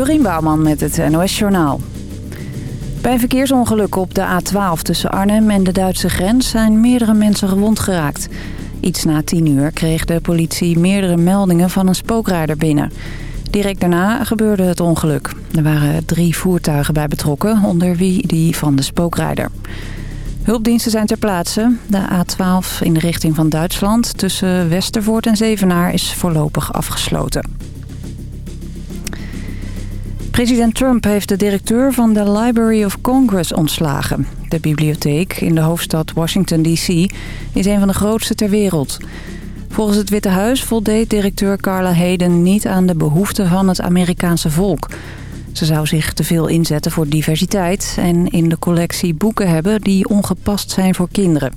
Dorien Bouwman met het NOS Journaal. Bij een verkeersongeluk op de A12 tussen Arnhem en de Duitse grens... zijn meerdere mensen gewond geraakt. Iets na tien uur kreeg de politie meerdere meldingen van een spookrijder binnen. Direct daarna gebeurde het ongeluk. Er waren drie voertuigen bij betrokken, onder wie die van de spookrijder. Hulpdiensten zijn ter plaatse. De A12 in de richting van Duitsland tussen Westervoort en Zevenaar is voorlopig afgesloten. President Trump heeft de directeur van de Library of Congress ontslagen. De bibliotheek in de hoofdstad Washington D.C. is een van de grootste ter wereld. Volgens het Witte Huis voldeed directeur Carla Hayden niet aan de behoeften van het Amerikaanse volk. Ze zou zich te veel inzetten voor diversiteit en in de collectie boeken hebben die ongepast zijn voor kinderen.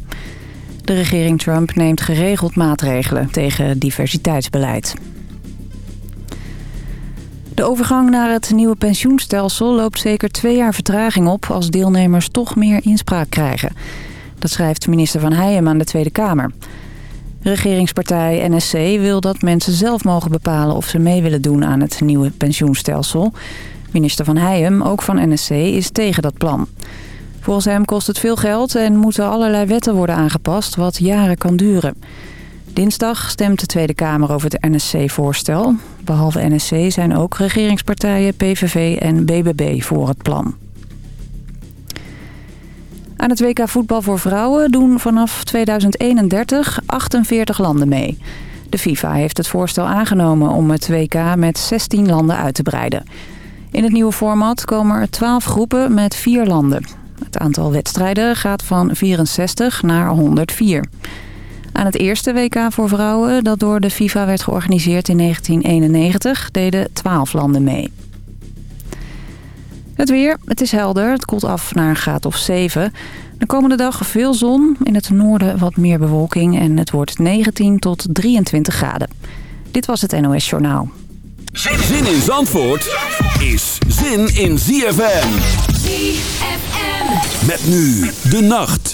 De regering Trump neemt geregeld maatregelen tegen diversiteitsbeleid. De overgang naar het nieuwe pensioenstelsel loopt zeker twee jaar vertraging op... als deelnemers toch meer inspraak krijgen. Dat schrijft minister Van Heijem aan de Tweede Kamer. Regeringspartij NSC wil dat mensen zelf mogen bepalen of ze mee willen doen aan het nieuwe pensioenstelsel. Minister Van Heijem, ook van NSC, is tegen dat plan. Volgens hem kost het veel geld en moeten allerlei wetten worden aangepast wat jaren kan duren. Dinsdag stemt de Tweede Kamer over het NSC-voorstel. Behalve NSC zijn ook regeringspartijen PVV en BBB voor het plan. Aan het WK voetbal voor vrouwen doen vanaf 2031 48 landen mee. De FIFA heeft het voorstel aangenomen om het WK met 16 landen uit te breiden. In het nieuwe format komen er 12 groepen met 4 landen. Het aantal wedstrijden gaat van 64 naar 104. Aan het eerste WK voor vrouwen, dat door de FIFA werd georganiseerd in 1991, deden 12 landen mee. Het weer, het is helder, het koelt af naar een graad of 7. De komende dag veel zon, in het noorden wat meer bewolking en het wordt 19 tot 23 graden. Dit was het NOS Journaal. Zin in Zandvoort is zin in ZFM. ZFM. Met nu de nacht.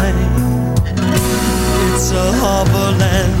A harbor land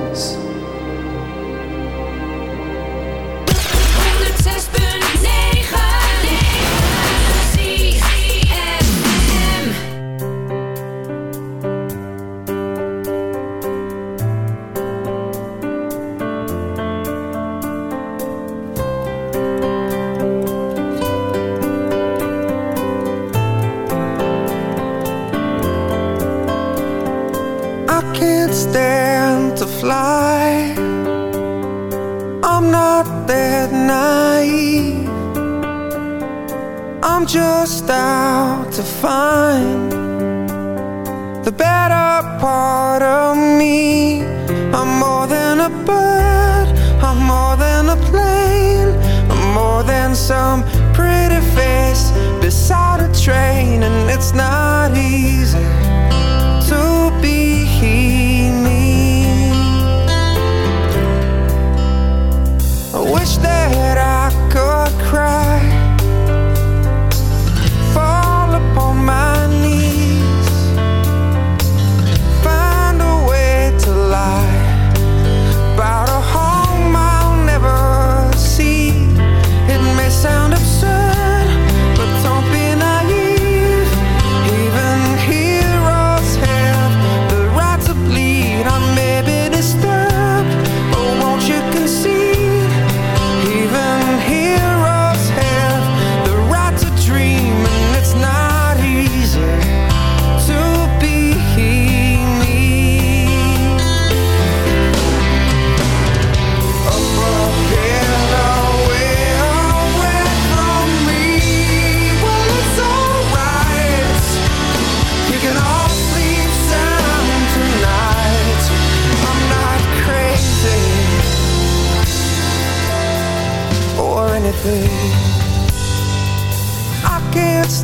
I'm just out to find the better part of me. I'm more than a bird, I'm more than a plane, I'm more than some pretty face beside a train, and it's not easy to be me. I wish that I could cry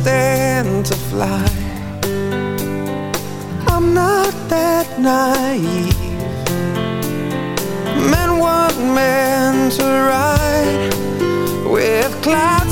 stand to fly. I'm not that naive. Man, one man to ride With clouds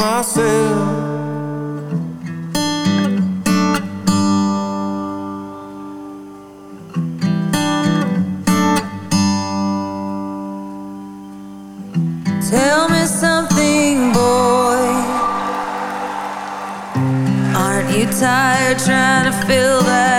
myself. Tell me something, boy. Aren't you tired trying to fill that?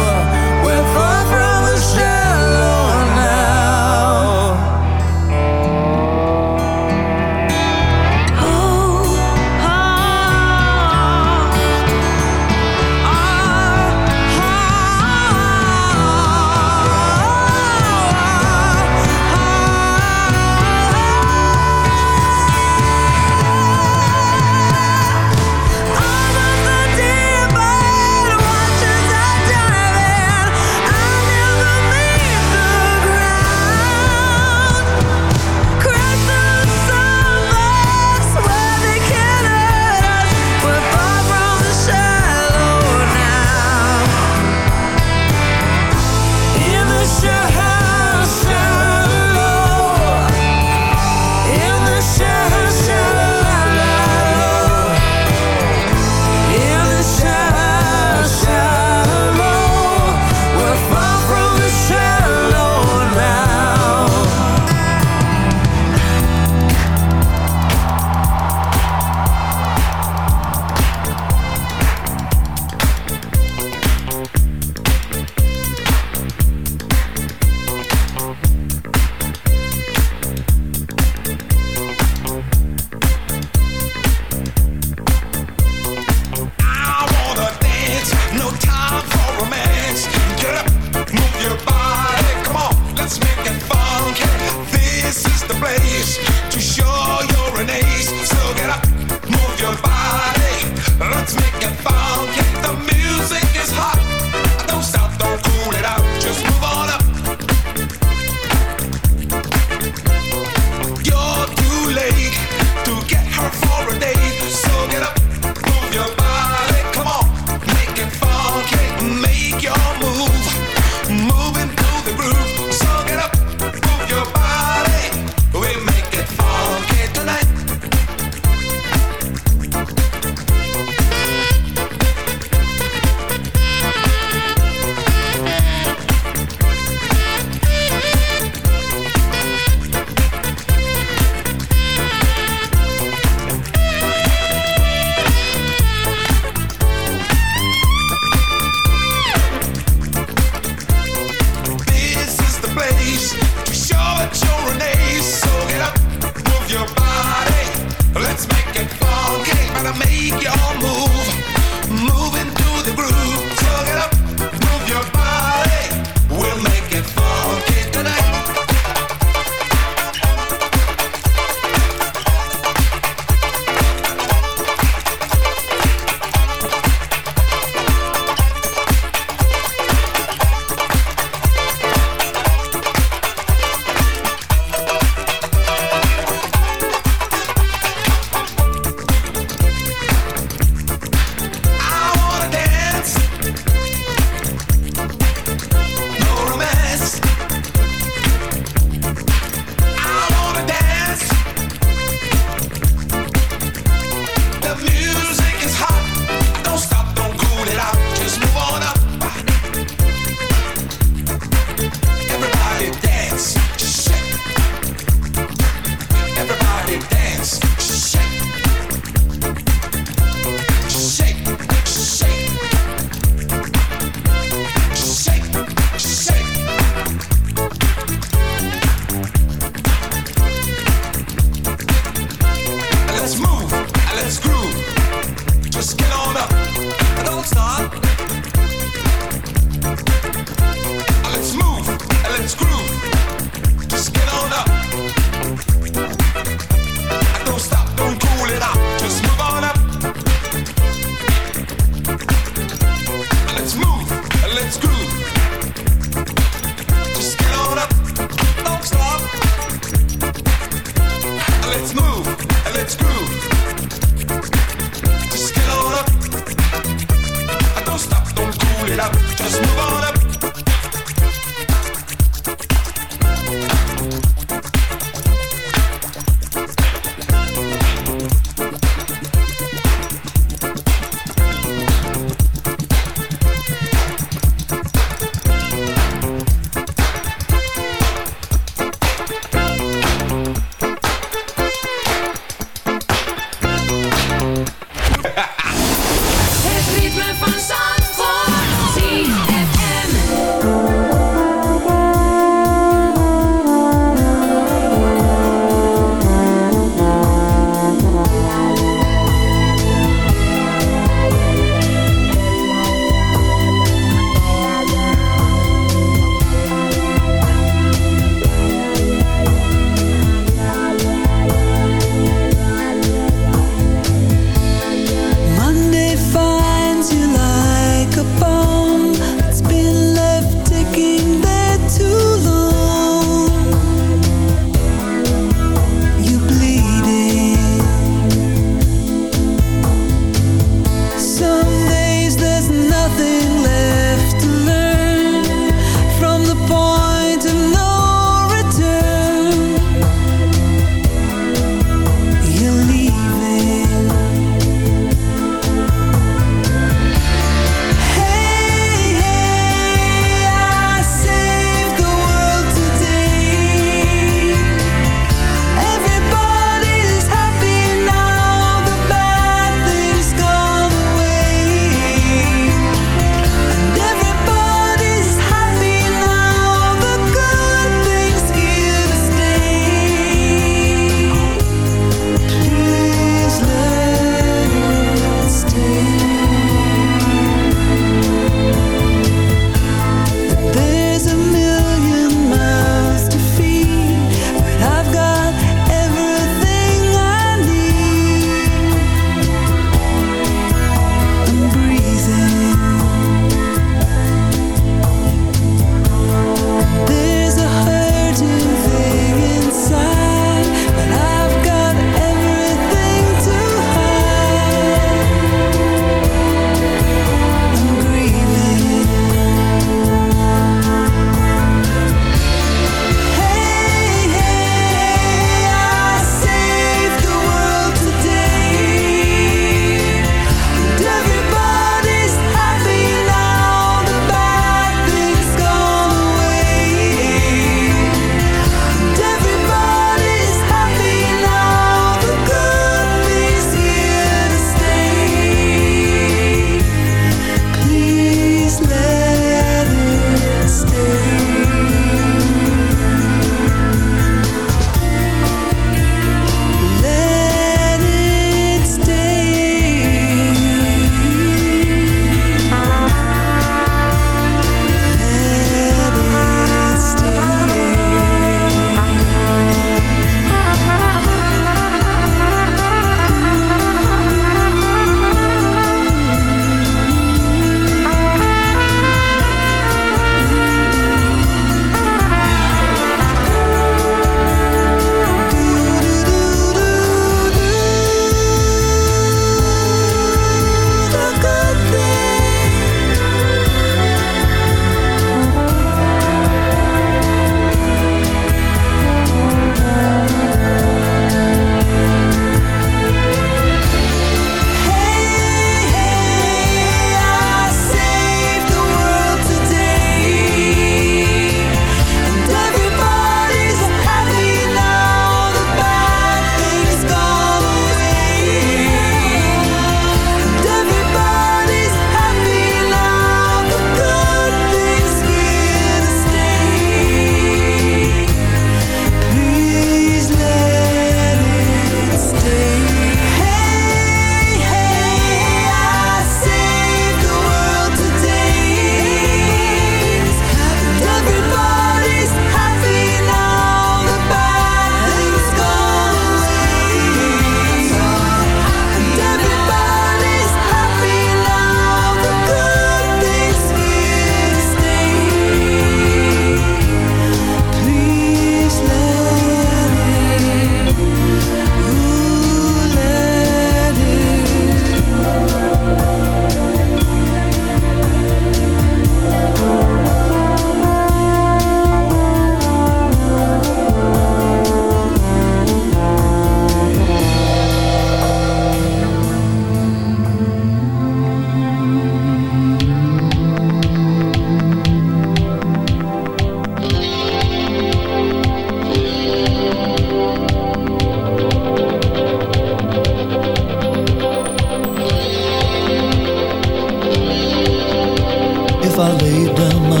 cama